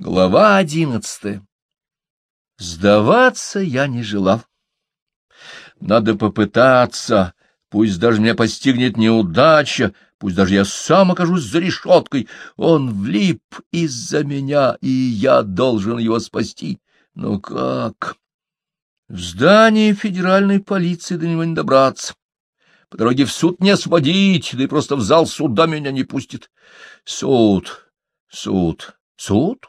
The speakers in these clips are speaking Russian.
Глава одиннадцатая. Сдаваться я не желал. Надо попытаться, пусть даже меня постигнет неудача, пусть даже я сам окажусь за решеткой. Он влип из-за меня, и я должен его спасти. Но как? В здании федеральной полиции до него не добраться. По дороге в суд не освободить, да и просто в зал суда меня не пустит. Суд, суд, суд?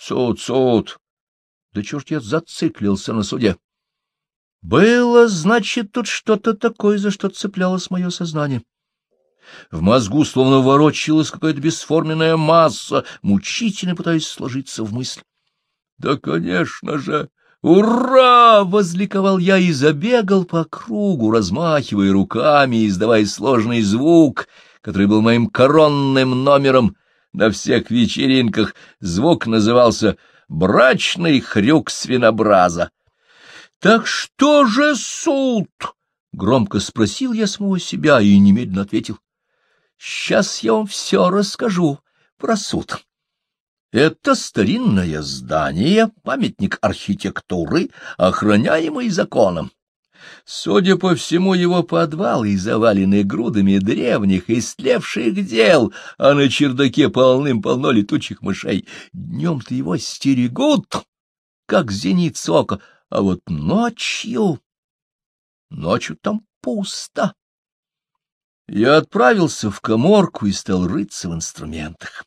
Суд, суд. Да черт я зациклился на суде. Было, значит, тут что-то такое, за что цеплялось мое сознание. В мозгу словно ворочалась какая-то бесформенная масса, мучительно пытаясь сложиться в мысль. Да, конечно же! «Ура!» — возликовал я и забегал по кругу, размахивая руками и издавая сложный звук, который был моим коронным номером — на всех вечеринках звук назывался «брачный хрюк свинобраза». «Так что же суд?» — громко спросил я самого себя и немедленно ответил. «Сейчас я вам все расскажу про суд». Это старинное здание, памятник архитектуры, охраняемый законом. Судя по всему, его подвалы завалены грудами древних истлевших дел, а на чердаке полным-полно летучих мышей. Днем-то его стерегут, как зеницу ока, а вот ночью... Ночью там пусто. Я отправился в коморку и стал рыться в инструментах.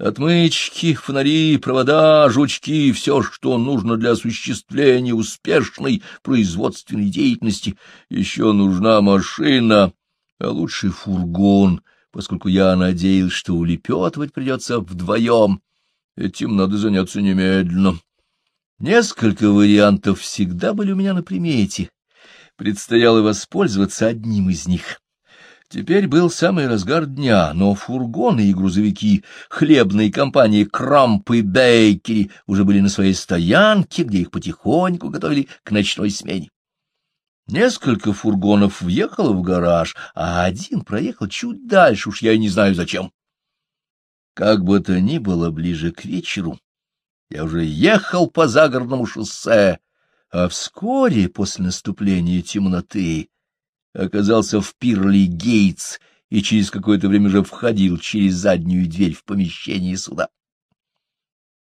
Отмычки, фонари, провода, жучки — все, что нужно для осуществления успешной производственной деятельности. Еще нужна машина, а лучше фургон, поскольку я надеялся, что улепетывать придется вдвоем. Этим надо заняться немедленно. Несколько вариантов всегда были у меня на примете. Предстояло воспользоваться одним из них. Теперь был самый разгар дня, но фургоны и грузовики хлебной компании Крамп и Бейкери уже были на своей стоянке, где их потихоньку готовили к ночной смене. Несколько фургонов въехало в гараж, а один проехал чуть дальше, уж я и не знаю зачем. Как бы то ни было, ближе к вечеру я уже ехал по загородному шоссе, а вскоре после наступления темноты оказался в Пирли Гейтс и через какое-то время уже входил через заднюю дверь в помещение суда.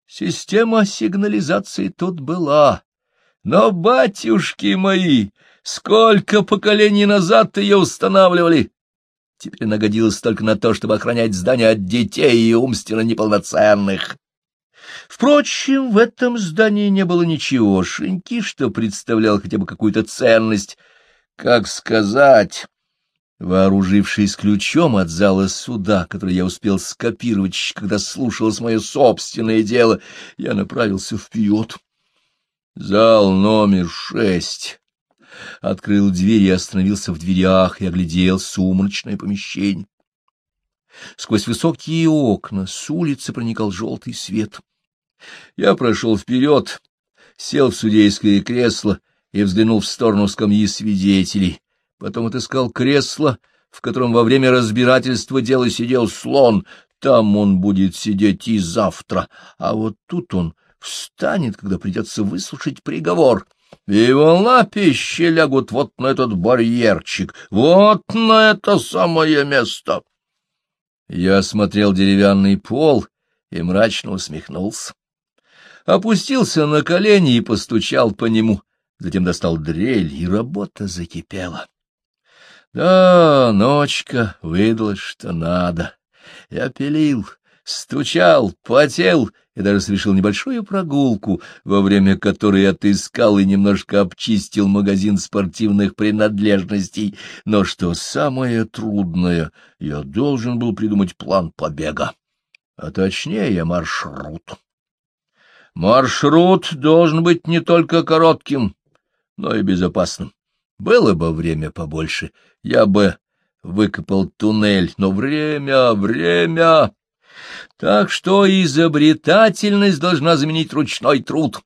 Система сигнализации тут была, но, батюшки мои, сколько поколений назад ее устанавливали! Теперь она годилась только на то, чтобы охранять здание от детей и умственно неполноценных. Впрочем, в этом здании не было ничегошеньки, что представлял хотя бы какую-то ценность — как сказать, вооружившись ключом от зала суда, который я успел скопировать, когда слушалось мое собственное дело, я направился вперед. Зал номер шесть. Открыл дверь и остановился в дверях и оглядел сумрачное помещение. Сквозь высокие окна с улицы проникал желтый свет. Я прошел вперед, сел в судейское кресло и взглянул в сторону скамьи свидетелей. Потом отыскал кресло, в котором во время разбирательства дела сидел слон. Там он будет сидеть и завтра, а вот тут он встанет, когда придется выслушать приговор. Его лапищи лягут вот на этот барьерчик, вот на это самое место. Я осмотрел деревянный пол и мрачно усмехнулся. Опустился на колени и постучал по нему затем достал дрель, и работа закипела. Да, ночка выдалась, что надо. Я пилил, стучал, потел и даже совершил небольшую прогулку, во время которой отыскал и немножко обчистил магазин спортивных принадлежностей. Но что самое трудное, я должен был придумать план побега, а точнее маршрут. Маршрут должен быть не только коротким, но и безопасным. Было бы время побольше, я бы выкопал туннель, но время, время... Так что изобретательность должна заменить ручной труд.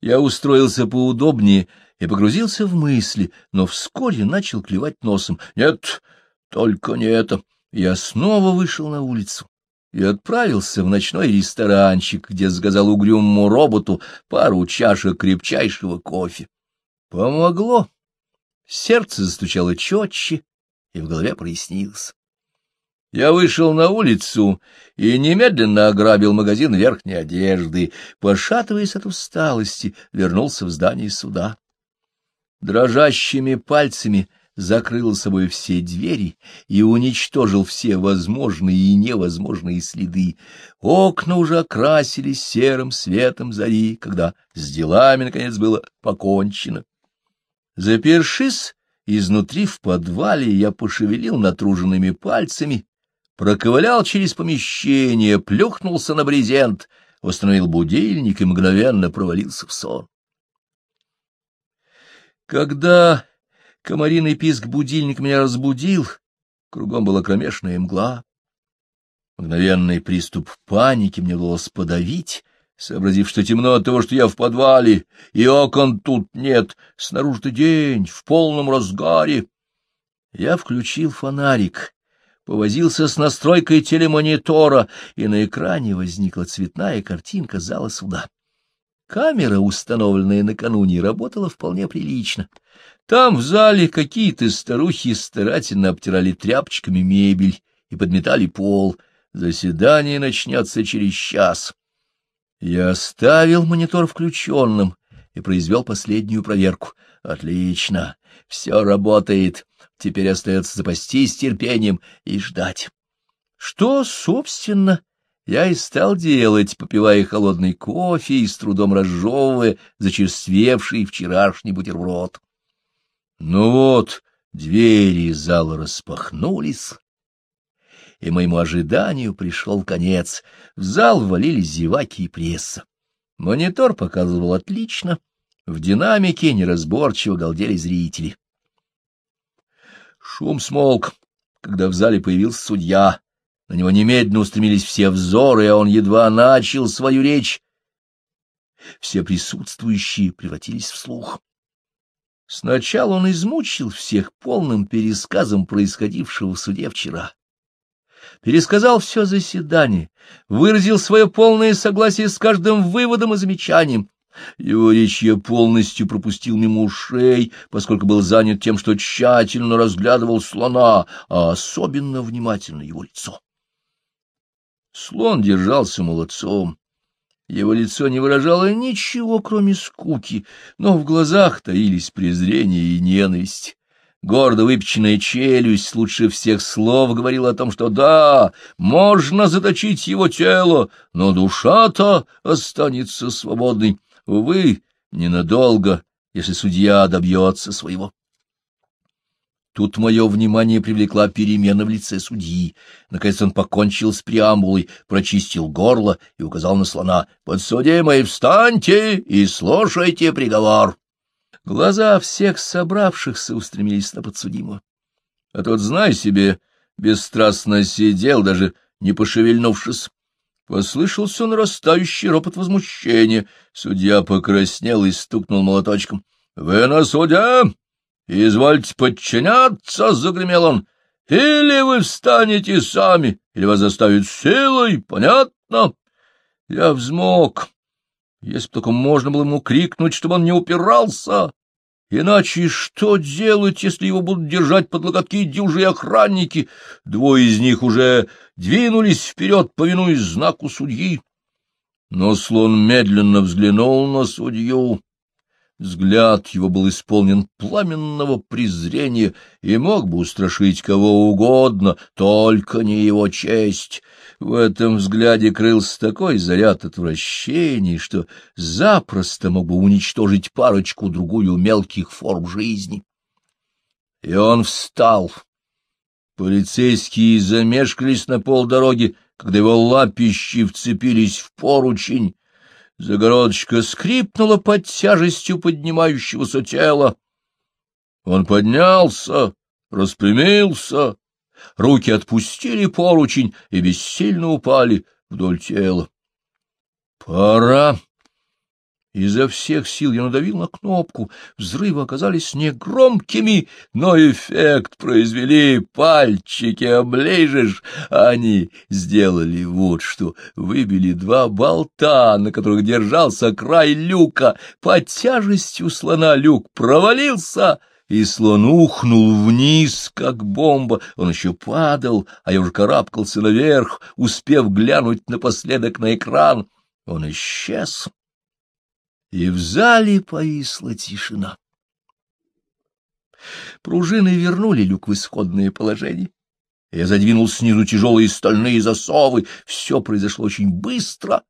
Я устроился поудобнее и погрузился в мысли, но вскоре начал клевать носом. Нет, только не это. Я снова вышел на улицу и отправился в ночной ресторанчик, где заказал угрюмому роботу пару чашек крепчайшего кофе. Помогло. Сердце застучало четче, и в голове прояснилось. Я вышел на улицу и немедленно ограбил магазин верхней одежды, пошатываясь от усталости, вернулся в здание суда. Дрожащими пальцами закрыл собой все двери и уничтожил все возможные и невозможные следы. Окна уже окрасились серым светом зари, когда с делами, наконец, было покончено. Запершись изнутри в подвале, я пошевелил натруженными пальцами, проковылял через помещение, плюхнулся на брезент, установил будильник и мгновенно провалился в сон. Когда комариный писк будильник меня разбудил, кругом была кромешная мгла. Мгновенный приступ паники мне удалось подавить, сообразив, что темно от того, что я в подвале, и окон тут нет, снаружи-то день, в полном разгаре. Я включил фонарик, повозился с настройкой телемонитора, и на экране возникла цветная картинка зала суда. Камера, установленная накануне, работала вполне прилично. Там в зале какие-то старухи старательно обтирали тряпочками мебель и подметали пол. Заседание начнется через час. Я оставил монитор включенным и произвел последнюю проверку. Отлично, все работает. Теперь остается запастись терпением и ждать. Что, собственно, я и стал делать, попивая холодный кофе и с трудом разжевывая зачерствевший вчерашний бутерброд. Ну вот, двери зала распахнулись, и моему ожиданию пришел конец. В зал ввалились зеваки и пресса. Монитор показывал отлично, в динамике неразборчиво галдели зрители. Шум смолк, когда в зале появился судья. На него немедленно устремились все взоры, а он едва начал свою речь. Все присутствующие превратились в слух. Сначала он измучил всех полным пересказом происходившего в суде вчера. Пересказал все заседание, выразил свое полное согласие с каждым выводом и замечанием, его речь я полностью пропустил мимо ушей, поскольку был занят тем, что тщательно разглядывал слона, а особенно внимательно его лицо. Слон держался молодцом. Его лицо не выражало ничего, кроме скуки, но в глазах таились презрение и ненависть. Гордо выпеченная челюсть лучше всех слов говорила о том, что да, можно заточить его тело, но душа-то останется свободной. Увы, ненадолго, если судья добьется своего. Тут мое внимание привлекла перемена в лице судьи. Наконец он покончил с преамбулой, прочистил горло и указал на слона. «Подсудимый, встаньте и слушайте приговор!» Глаза всех собравшихся устремились на подсудимого. А тот, знай себе, бесстрастно сидел, даже не пошевельнувшись. Послышался нарастающий ропот возмущения. Судья покраснел и стукнул молоточком. — Вы на суде? Извольте подчиняться, — загремел он. — Или вы встанете сами, или вас заставят силой, понятно? Я взмок. Если бы только можно было ему крикнуть, чтобы он не упирался. Иначе что делать, если его будут держать под локотки дюжи охранники? Двое из них уже двинулись вперед, повинуясь знаку судьи. Но слон медленно взглянул на судью. Взгляд его был исполнен пламенного презрения и мог бы устрашить кого угодно, только не его честь. В этом взгляде крылся такой заряд отвращений, что запросто мог бы уничтожить парочку-другую мелких форм жизни. И он встал. Полицейские замешкались на полдороги, когда его лапищи вцепились в поручень. Загородочка скрипнула под тяжестью поднимающегося тела. Он поднялся, распрямился, руки отпустили поручень и бессильно упали вдоль тела. Пора. Изо всех сил я надавил на кнопку. Взрывы оказались негромкими, но эффект произвели пальчики, оближешь. Они сделали вот что. Выбили два болта, на которых держался край люка. Под тяжестью слона люк провалился, и слон ухнул вниз, как бомба. Он еще падал, а я уже карабкался наверх, успев глянуть напоследок на экран. Он исчез и в зале повисла тишина. Пружины вернули люк в исходное положение. Я задвинул снизу тяжелые стальные засовы. Все произошло очень быстро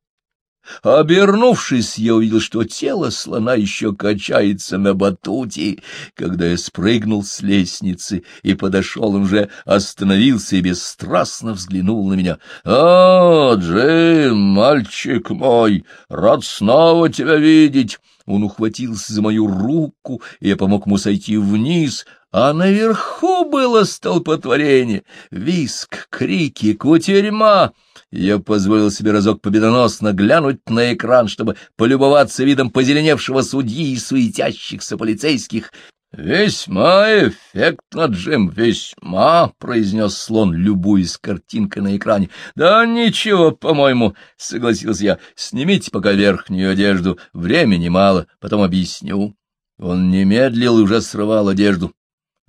Обернувшись, я увидел, что тело слона еще качается на батуте. Когда я спрыгнул с лестницы и подошел, он уже остановился и бесстрастно взглянул на меня. — А, Джим, мальчик мой, рад снова тебя видеть! Он ухватился за мою руку, и я помог ему сойти вниз, а наверху было столпотворение, виск, крики, кутерьма. Я позволил себе разок победоносно глянуть на экран, чтобы полюбоваться видом позеленевшего судьи и суетящихся полицейских. — Весьма эффектно, Джим, весьма, — произнес слон, любуясь картинкой на экране. — Да ничего, по-моему, — согласился я. — Снимите пока верхнюю одежду, времени мало, потом объясню. Он не медлил и уже срывал одежду.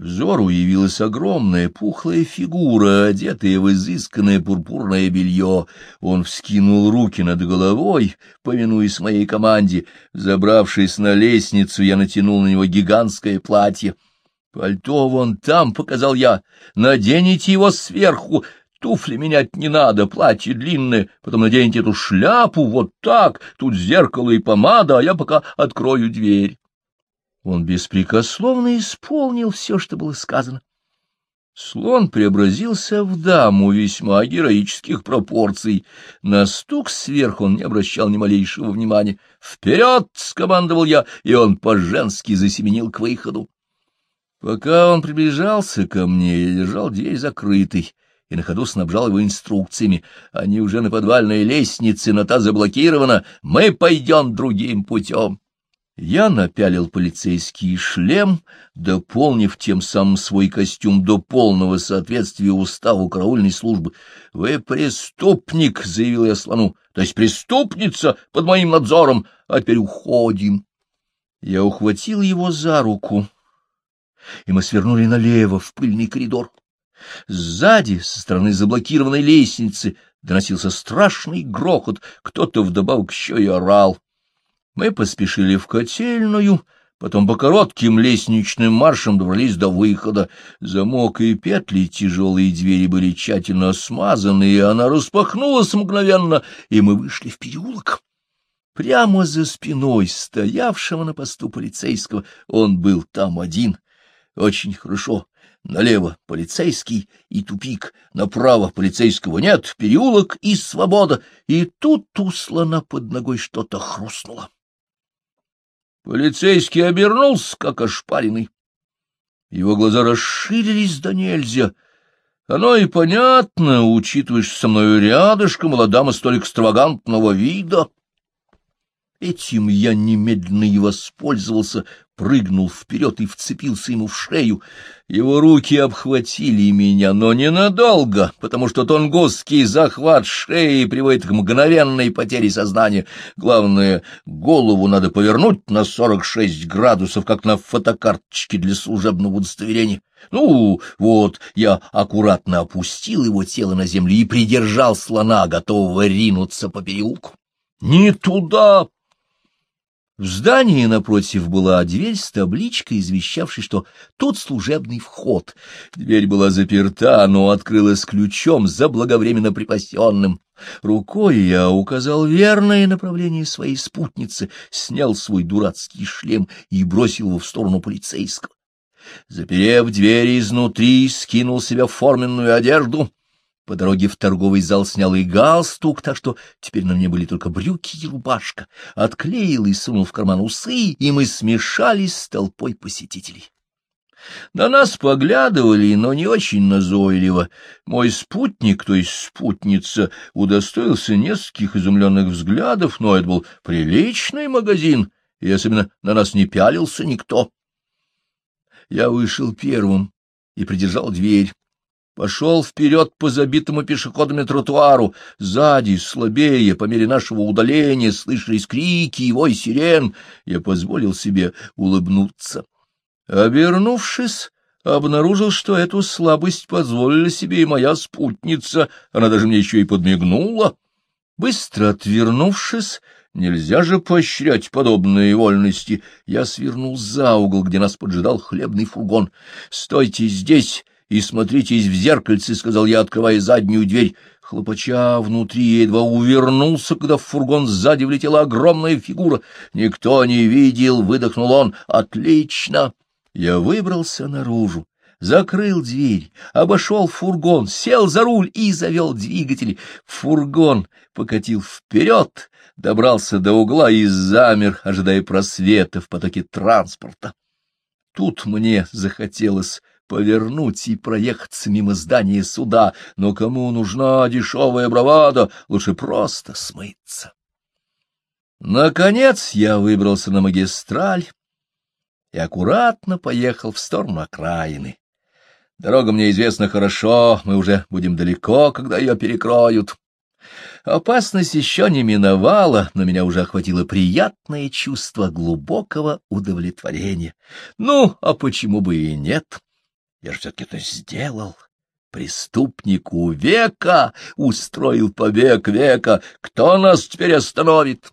Взору явилась огромная пухлая фигура, одетая в изысканное пурпурное белье. Он вскинул руки над головой, повинуясь моей команде. Забравшись на лестницу, я натянул на него гигантское платье. «Пальто вон там», — показал я, — «наденете его сверху». Туфли менять не надо, платье длинное, потом наденьте эту шляпу, вот так, тут зеркало и помада, а я пока открою дверь. Он беспрекословно исполнил все, что было сказано. Слон преобразился в даму весьма героических пропорций. На стук сверху он не обращал ни малейшего внимания. «Вперед!» — скомандовал я, и он по-женски засеменил к выходу. Пока он приближался ко мне, я держал дверь закрытой и на ходу снабжал его инструкциями. Они уже на подвальной лестнице, но та заблокирована. Мы пойдем другим путем. Я напялил полицейский шлем, дополнив тем самым свой костюм до полного соответствия уставу караульной службы. — Вы преступник, — заявил я слону, — то есть преступница под моим надзором, а теперь уходим. Я ухватил его за руку, и мы свернули налево в пыльный коридор. Сзади, со стороны заблокированной лестницы, доносился страшный грохот, кто-то вдобавок еще и орал. Мы поспешили в котельную, потом по коротким лестничным маршам добрались до выхода. Замок и петли тяжелые двери были тщательно смазаны, и она распахнулась мгновенно, и мы вышли в переулок. Прямо за спиной стоявшего на посту полицейского он был там один. Очень хорошо. Налево полицейский и тупик, направо полицейского нет, переулок и свобода. И тут у слона под ногой что-то хрустнуло. Полицейский обернулся, как ошпаренный. Его глаза расширились до нельзя. Оно и понятно, учитывая, что со мною рядышком была дама столь экстравагантного вида. Этим я немедленно и воспользовался, прыгнул вперед и вцепился ему в шею. Его руки обхватили меня, но ненадолго, потому что тонгусский захват шеи приводит к мгновенной потере сознания. Главное, голову надо повернуть на сорок шесть градусов, как на фотокарточке для служебного удостоверения. Ну, вот, я аккуратно опустил его тело на землю и придержал слона, готового ринуться по переулку. «Не туда!» В здании напротив была дверь с табличкой, извещавшей, что тут служебный вход. Дверь была заперта, но открылась ключом заблаговременно припасенным. Рукой я указал верное направление своей спутницы, снял свой дурацкий шлем и бросил его в сторону полицейского. Заперев дверь изнутри, скинул себя форменную одежду по дороге в торговый зал снял и галстук, так что теперь на мне были только брюки и рубашка. Отклеил и сунул в карман усы, и мы смешались с толпой посетителей. На нас поглядывали, но не очень назойливо. Мой спутник, то есть спутница, удостоился нескольких изумленных взглядов, но это был приличный магазин, и особенно на нас не пялился никто. Я вышел первым и придержал дверь. Пошел вперед по забитому пешеходами тротуару. Сзади, слабее, по мере нашего удаления, слышались крики и вой сирен. Я позволил себе улыбнуться. Обернувшись, обнаружил, что эту слабость позволила себе и моя спутница. Она даже мне еще и подмигнула. Быстро отвернувшись, нельзя же поощрять подобные вольности, я свернул за угол, где нас поджидал хлебный фургон. «Стойте здесь и смотритесь в зеркальце», — сказал я, открывая заднюю дверь. Хлопача внутри едва увернулся, когда в фургон сзади влетела огромная фигура. «Никто не видел», — выдохнул он. «Отлично!» Я выбрался наружу, закрыл дверь, обошел фургон, сел за руль и завел двигатель. Фургон покатил вперед, добрался до угла и замер, ожидая просвета в потоке транспорта. Тут мне захотелось повернуть и проехаться мимо здания суда, но кому нужна дешевая бравада, лучше просто смыться. Наконец я выбрался на магистраль, и аккуратно поехал в сторону окраины. Дорога мне известна хорошо, мы уже будем далеко, когда ее перекроют. Опасность еще не миновала, но меня уже охватило приятное чувство глубокого удовлетворения. Ну, а почему бы и нет? Я же все-таки это сделал. Преступнику века устроил побег века. Кто нас теперь остановит?